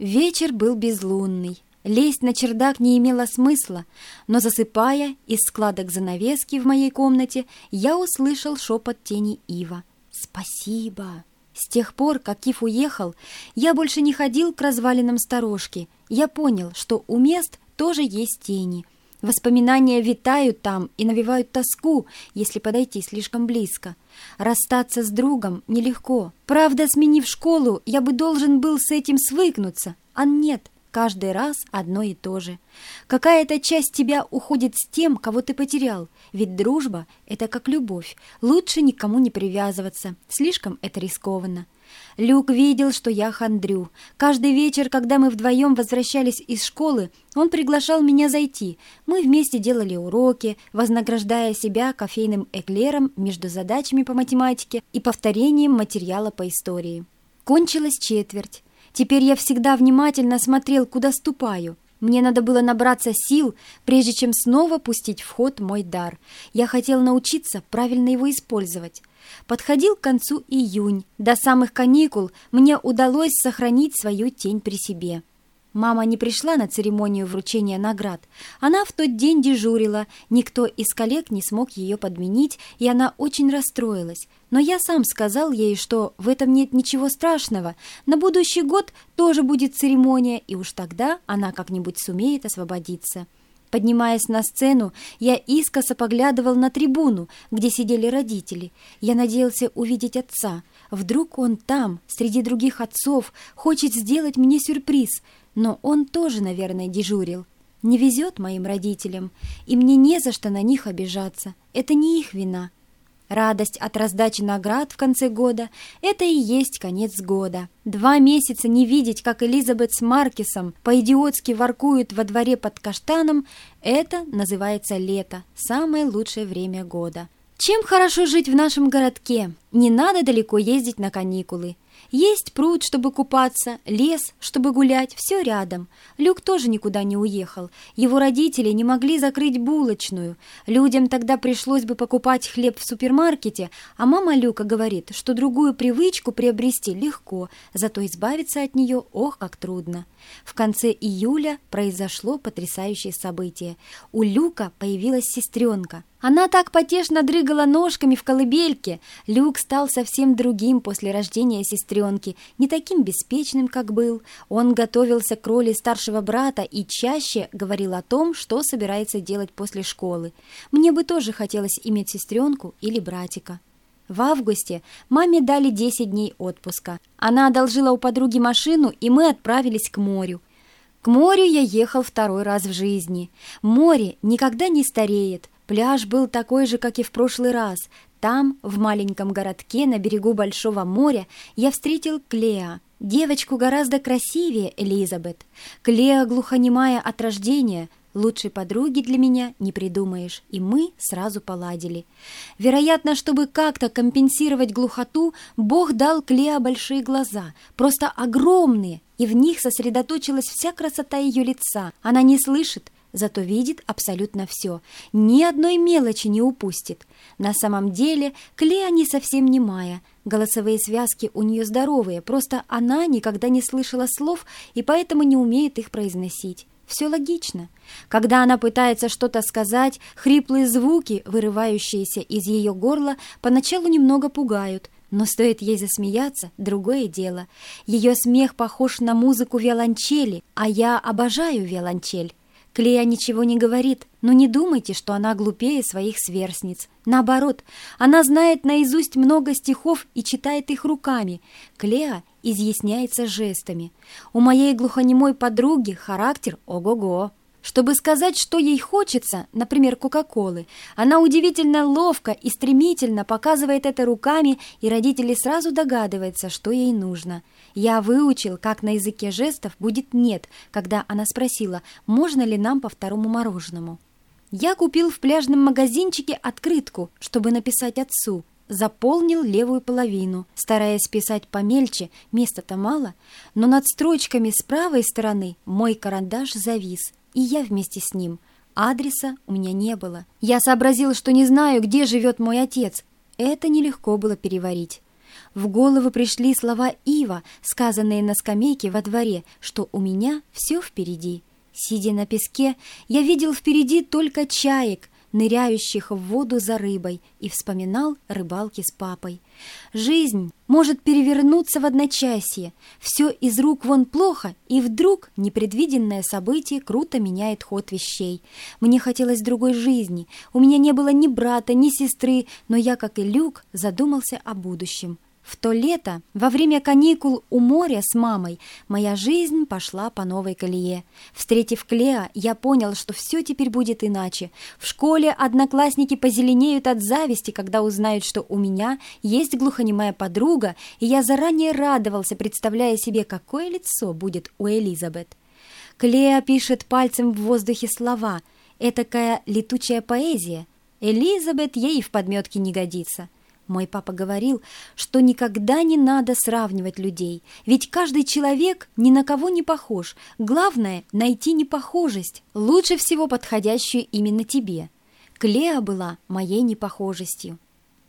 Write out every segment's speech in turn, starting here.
Вечер был безлунный. Лезть на чердак не имело смысла, но засыпая из складок занавески в моей комнате, я услышал шепот тени Ива. «Спасибо!» С тех пор, как Ив уехал, я больше не ходил к развалинам сторожки. Я понял, что у мест тоже есть тени. Воспоминания витают там и навевают тоску, если подойти слишком близко. Расстаться с другом нелегко. Правда, сменив школу, я бы должен был с этим свыкнуться, а нет, каждый раз одно и то же. Какая-то часть тебя уходит с тем, кого ты потерял, ведь дружба — это как любовь, лучше никому не привязываться, слишком это рискованно. Люк видел, что я хандрю. Каждый вечер, когда мы вдвоем возвращались из школы, он приглашал меня зайти. Мы вместе делали уроки, вознаграждая себя кофейным эклером между задачами по математике и повторением материала по истории. Кончилась четверть. Теперь я всегда внимательно смотрел, куда ступаю. Мне надо было набраться сил, прежде чем снова пустить в ход мой дар. Я хотел научиться правильно его использовать. Подходил к концу июнь. До самых каникул мне удалось сохранить свою тень при себе. Мама не пришла на церемонию вручения наград. Она в тот день дежурила, никто из коллег не смог ее подменить, и она очень расстроилась. Но я сам сказал ей, что в этом нет ничего страшного. На будущий год тоже будет церемония, и уж тогда она как-нибудь сумеет освободиться. Поднимаясь на сцену, я искоса поглядывал на трибуну, где сидели родители. Я надеялся увидеть отца. Вдруг он там, среди других отцов, хочет сделать мне сюрприз. Но он тоже, наверное, дежурил. Не везет моим родителям, и мне не за что на них обижаться. Это не их вина. Радость от раздачи наград в конце года – это и есть конец года. Два месяца не видеть, как Элизабет с Маркисом по-идиотски воркуют во дворе под каштаном – это называется лето, самое лучшее время года. Чем хорошо жить в нашем городке? Не надо далеко ездить на каникулы. Есть пруд, чтобы купаться, лес, чтобы гулять, все рядом. Люк тоже никуда не уехал. Его родители не могли закрыть булочную. Людям тогда пришлось бы покупать хлеб в супермаркете, а мама Люка говорит, что другую привычку приобрести легко, зато избавиться от нее ох, как трудно. В конце июля произошло потрясающее событие. У Люка появилась сестренка. Она так потешно дрыгала ножками в колыбельке. Люк стал совсем другим после рождения сестренки, не таким беспечным, как был. Он готовился к роли старшего брата и чаще говорил о том, что собирается делать после школы. Мне бы тоже хотелось иметь сестренку или братика. В августе маме дали 10 дней отпуска. Она одолжила у подруги машину, и мы отправились к морю. К морю я ехал второй раз в жизни. Море никогда не стареет. Пляж был такой же, как и в прошлый раз. Там, в маленьком городке на берегу Большого моря, я встретил Клеа, девочку гораздо красивее Элизабет. Клеа глухонемая от рождения – Лучшей подруги для меня не придумаешь, и мы сразу поладили. Вероятно, чтобы как-то компенсировать глухоту, Бог дал Клеа большие глаза, просто огромные, и в них сосредоточилась вся красота ее лица. Она не слышит, зато видит абсолютно все, ни одной мелочи не упустит. На самом деле Клеа не совсем немая, голосовые связки у нее здоровые, просто она никогда не слышала слов и поэтому не умеет их произносить. Все логично. Когда она пытается что-то сказать, хриплые звуки, вырывающиеся из ее горла, поначалу немного пугают, но стоит ей засмеяться, другое дело. Ее смех похож на музыку виолончели, а я обожаю виолончель. Клея ничего не говорит, но не думайте, что она глупее своих сверстниц. Наоборот, она знает наизусть много стихов и читает их руками. Клея изъясняется жестами. У моей глухонемой подруги характер ого-го. Чтобы сказать, что ей хочется, например, Кока-Колы, она удивительно ловко и стремительно показывает это руками, и родители сразу догадываются, что ей нужно. Я выучил, как на языке жестов будет «нет», когда она спросила, можно ли нам по второму мороженому. Я купил в пляжном магазинчике открытку, чтобы написать отцу. Заполнил левую половину, стараясь писать помельче, места-то мало, но над строчками с правой стороны мой карандаш завис, и я вместе с ним. Адреса у меня не было. Я сообразил, что не знаю, где живет мой отец. Это нелегко было переварить. В голову пришли слова Ива, сказанные на скамейке во дворе, что у меня все впереди. Сидя на песке, я видел впереди только чаек, ныряющих в воду за рыбой, и вспоминал рыбалки с папой. Жизнь может перевернуться в одночасье, все из рук вон плохо, и вдруг непредвиденное событие круто меняет ход вещей. Мне хотелось другой жизни, у меня не было ни брата, ни сестры, но я, как и Люк, задумался о будущем. В то лето, во время каникул у моря с мамой, моя жизнь пошла по новой колее. Встретив Клеа, я понял, что все теперь будет иначе. В школе одноклассники позеленеют от зависти, когда узнают, что у меня есть глухонемая подруга, и я заранее радовался, представляя себе, какое лицо будет у Элизабет. Клеа пишет пальцем в воздухе слова. Этакая летучая поэзия. Элизабет ей в подметке не годится. Мой папа говорил, что никогда не надо сравнивать людей, ведь каждый человек ни на кого не похож. Главное — найти непохожесть, лучше всего подходящую именно тебе. Клеа была моей непохожестью.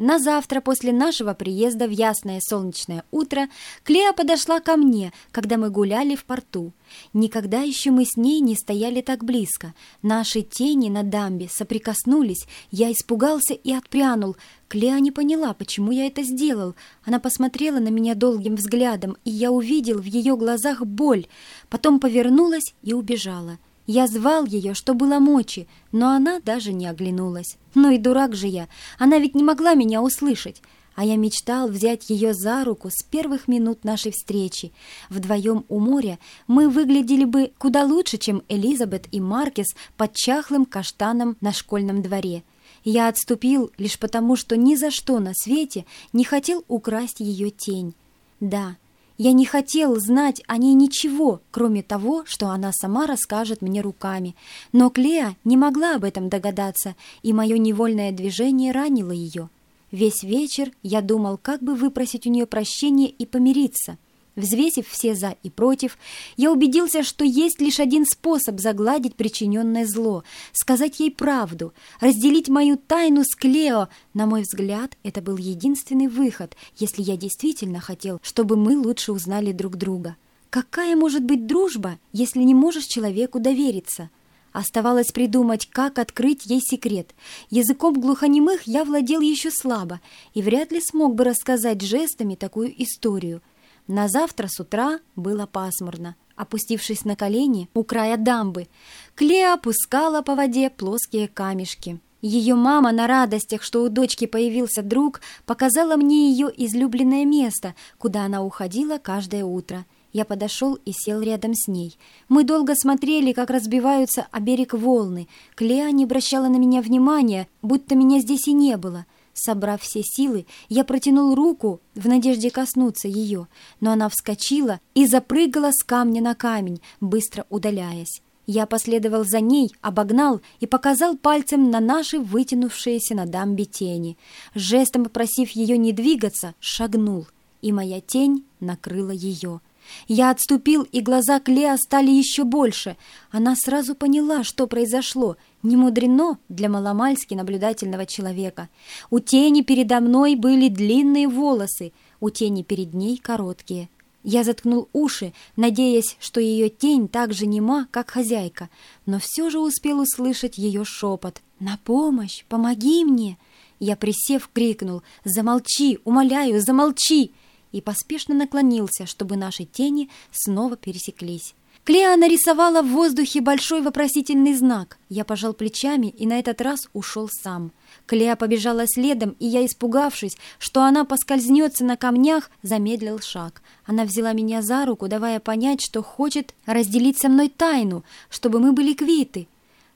На завтра после нашего приезда в ясное солнечное утро Клея подошла ко мне, когда мы гуляли в порту. Никогда еще мы с ней не стояли так близко. Наши тени на дамбе соприкоснулись. Я испугался и отпрянул. Клея не поняла, почему я это сделал. Она посмотрела на меня долгим взглядом, и я увидел в ее глазах боль. Потом повернулась и убежала. Я звал ее, что было мочи, но она даже не оглянулась. Ну и дурак же я, она ведь не могла меня услышать. А я мечтал взять ее за руку с первых минут нашей встречи. Вдвоем у моря мы выглядели бы куда лучше, чем Элизабет и Маркес под чахлым каштаном на школьном дворе. Я отступил лишь потому, что ни за что на свете не хотел украсть ее тень. Да, я не хотел знать о ней ничего, кроме того, что она сама расскажет мне руками. Но Клея не могла об этом догадаться, и мое невольное движение ранило ее. Весь вечер я думал, как бы выпросить у нее прощения и помириться — Взвесив все «за» и «против», я убедился, что есть лишь один способ загладить причиненное зло — сказать ей правду, разделить мою тайну с Клео. На мой взгляд, это был единственный выход, если я действительно хотел, чтобы мы лучше узнали друг друга. Какая может быть дружба, если не можешь человеку довериться? Оставалось придумать, как открыть ей секрет. Языком глухонемых я владел еще слабо и вряд ли смог бы рассказать жестами такую историю — на завтра с утра было пасмурно. Опустившись на колени у края дамбы, Клея опускала по воде плоские камешки. Ее мама на радостях, что у дочки появился друг, показала мне ее излюбленное место, куда она уходила каждое утро. Я подошел и сел рядом с ней. Мы долго смотрели, как разбиваются о берег волны. Клея не обращала на меня внимания, будто меня здесь и не было — Собрав все силы, я протянул руку в надежде коснуться ее, но она вскочила и запрыгала с камня на камень, быстро удаляясь. Я последовал за ней, обогнал и показал пальцем на наши вытянувшиеся на дамбе тени. Жестом попросив ее не двигаться, шагнул, и моя тень накрыла ее. Я отступил, и глаза Клеа стали еще больше. Она сразу поняла, что произошло. Не мудрено для маломальски наблюдательного человека. У тени передо мной были длинные волосы, у тени перед ней короткие. Я заткнул уши, надеясь, что ее тень так же нема, как хозяйка, но все же успел услышать ее шепот. «На помощь! Помоги мне!» Я, присев, крикнул «Замолчи! Умоляю, замолчи!» И поспешно наклонился, чтобы наши тени снова пересеклись. Клеа нарисовала в воздухе большой вопросительный знак. Я пожал плечами и на этот раз ушел сам. Клеа побежала следом, и я, испугавшись, что она поскользнется на камнях, замедлил шаг. Она взяла меня за руку, давая понять, что хочет разделить со мной тайну, чтобы мы были квиты.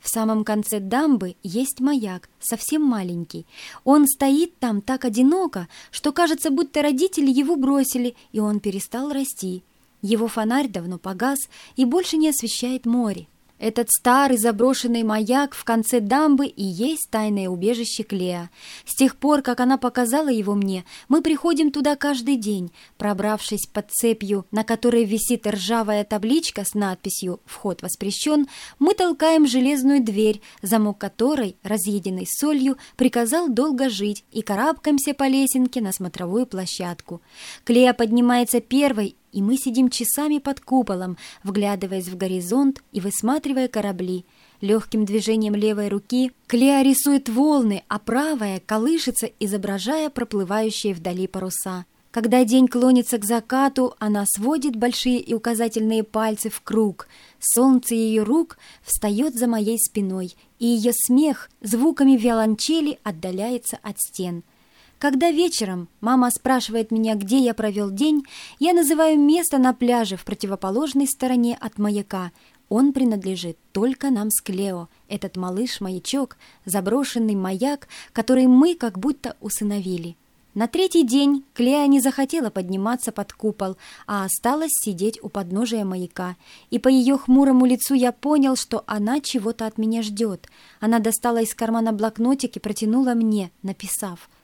В самом конце дамбы есть маяк, совсем маленький. Он стоит там так одиноко, что кажется, будто родители его бросили, и он перестал расти. Его фонарь давно погас и больше не освещает море. Этот старый заброшенный маяк в конце дамбы и есть тайное убежище Клеа. С тех пор, как она показала его мне, мы приходим туда каждый день. Пробравшись под цепью, на которой висит ржавая табличка с надписью «Вход воспрещен», мы толкаем железную дверь, замок которой, разъеденный солью, приказал долго жить, и карабкаемся по лесенке на смотровую площадку. Клея поднимается первой и мы сидим часами под куполом, вглядываясь в горизонт и высматривая корабли. Легким движением левой руки Клеа рисует волны, а правая колышется, изображая проплывающие вдали паруса. Когда день клонится к закату, она сводит большие и указательные пальцы в круг. Солнце ее рук встает за моей спиной, и ее смех звуками виолончели отдаляется от стен — когда вечером мама спрашивает меня, где я провел день, я называю место на пляже в противоположной стороне от маяка. Он принадлежит только нам с Клео, этот малыш-маячок, заброшенный маяк, который мы как будто усыновили. На третий день Клея не захотела подниматься под купол, а осталась сидеть у подножия маяка. И по ее хмурому лицу я понял, что она чего-то от меня ждет. Она достала из кармана блокнотик и протянула мне, написав —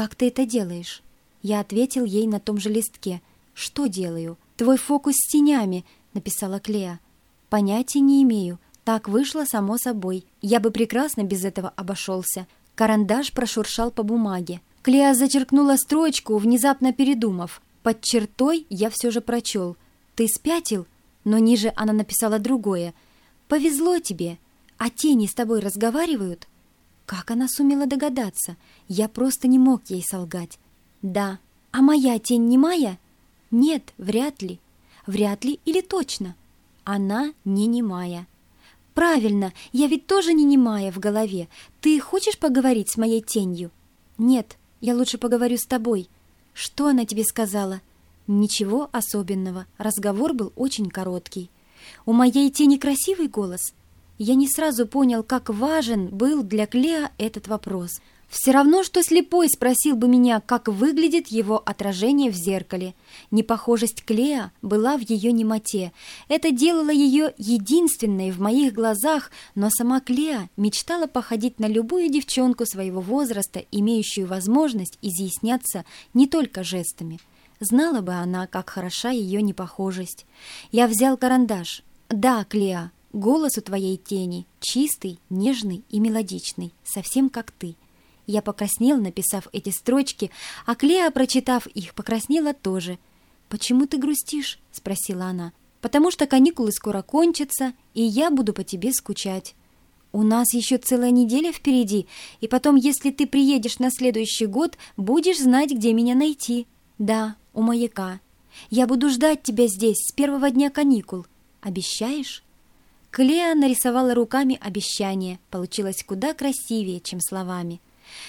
«Как ты это делаешь?» Я ответил ей на том же листке. «Что делаю?» «Твой фокус с тенями», — написала Клея. «Понятия не имею. Так вышло само собой. Я бы прекрасно без этого обошелся». Карандаш прошуршал по бумаге. Клея зачеркнула строчку, внезапно передумав. Под чертой я все же прочел. «Ты спятил?» Но ниже она написала другое. «Повезло тебе. А тени с тобой разговаривают?» Как она сумела догадаться? Я просто не мог ей солгать. Да. А моя тень не моя? Нет, вряд ли. Вряд ли или точно? Она не немая. Правильно, я ведь тоже не немая в голове. Ты хочешь поговорить с моей тенью? Нет, я лучше поговорю с тобой. Что она тебе сказала? Ничего особенного. Разговор был очень короткий. У моей тени красивый голос? Я не сразу понял, как важен был для Клеа этот вопрос. Все равно, что слепой спросил бы меня, как выглядит его отражение в зеркале. Непохожесть Клеа была в ее немоте. Это делало ее единственной в моих глазах, но сама Клеа мечтала походить на любую девчонку своего возраста, имеющую возможность изъясняться не только жестами. Знала бы она, как хороша ее непохожесть. Я взял карандаш. «Да, Клеа, Голос у твоей тени чистый, нежный и мелодичный, совсем как ты. Я покраснел, написав эти строчки, а Клея, прочитав их, покраснела тоже. «Почему ты грустишь?» — спросила она. «Потому что каникулы скоро кончатся, и я буду по тебе скучать. У нас еще целая неделя впереди, и потом, если ты приедешь на следующий год, будешь знать, где меня найти. Да, у маяка. Я буду ждать тебя здесь с первого дня каникул. Обещаешь?» Клея нарисовала руками обещание. Получилось куда красивее, чем словами.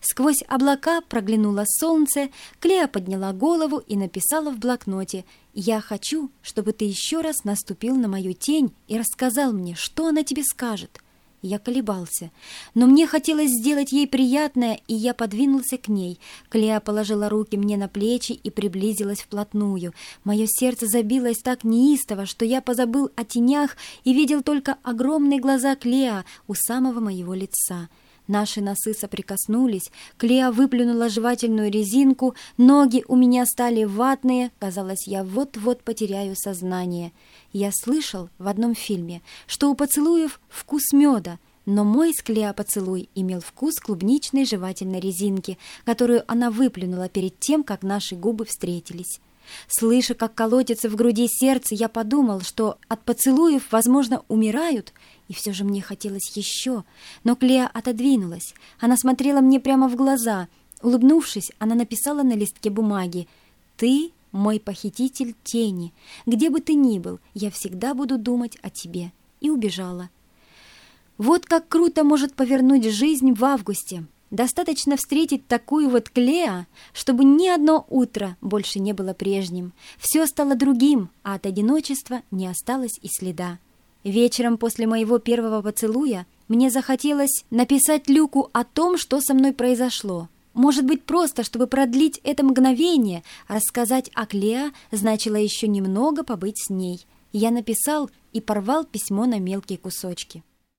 Сквозь облака проглянуло солнце, Клея подняла голову и написала в блокноте «Я хочу, чтобы ты еще раз наступил на мою тень и рассказал мне, что она тебе скажет». Я колебался, но мне хотелось сделать ей приятное, и я подвинулся к ней. Клея положила руки мне на плечи и приблизилась вплотную. Мое сердце забилось так неистово, что я позабыл о тенях и видел только огромные глаза Клея у самого моего лица. Наши носы соприкоснулись, Клея выплюнула жевательную резинку, ноги у меня стали ватные, казалось, я вот-вот потеряю сознание. Я слышал в одном фильме, что у поцелуев вкус меда, но мой с Клеа поцелуй имел вкус клубничной жевательной резинки, которую она выплюнула перед тем, как наши губы встретились. Слыша, как колотится в груди сердце, я подумал, что от поцелуев, возможно, умирают, и все же мне хотелось еще. Но Клеа отодвинулась. Она смотрела мне прямо в глаза. Улыбнувшись, она написала на листке бумаги «Ты мой похититель тени. Где бы ты ни был, я всегда буду думать о тебе». И убежала. Вот как круто может повернуть жизнь в августе. Достаточно встретить такую вот Клеа, чтобы ни одно утро больше не было прежним. Все стало другим, а от одиночества не осталось и следа. Вечером после моего первого поцелуя мне захотелось написать Люку о том, что со мной произошло. Может быть, просто, чтобы продлить это мгновение, рассказать о Клеа значило еще немного побыть с ней. Я написал и порвал письмо на мелкие кусочки.